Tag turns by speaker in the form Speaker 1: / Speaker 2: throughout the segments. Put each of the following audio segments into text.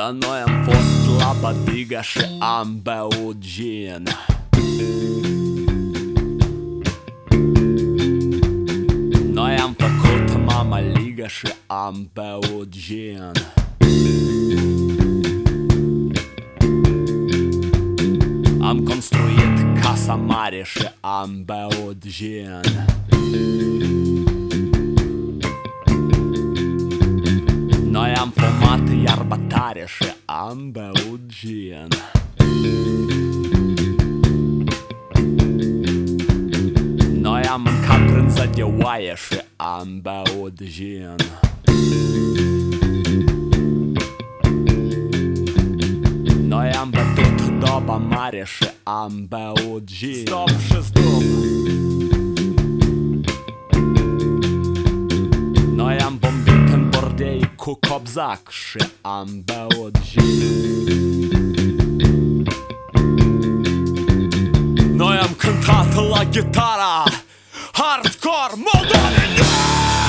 Speaker 1: Dar noi am fost la Badiga și am beut gin. Noi am făcut mama liga și am beut gin. Am construit casa mare și am beut gin iarba tare și am beut gin Noi am mâncat brânză de oaie și am beut gin Noi am cu copzac și am beut gin Noi am cântat la gitara Hardcore Moldovenia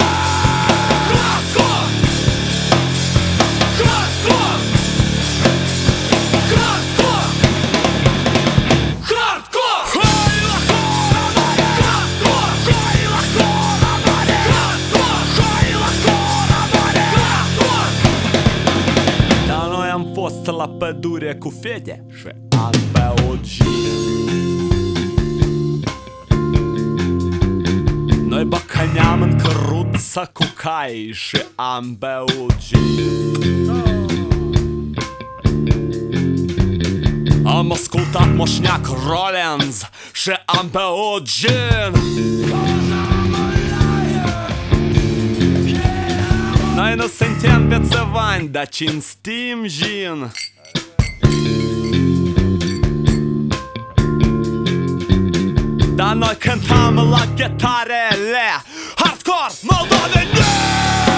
Speaker 1: fost la pădure cu fete. Și am beut gin. Noi băcăneam în căruță cu cai și am beut gin. Am ascultat moșneac Rollins și am beut gin Noi nu suntem bețăvani, dar cinstim gin Dar noi cântam la chitarele Hardcore Moldovene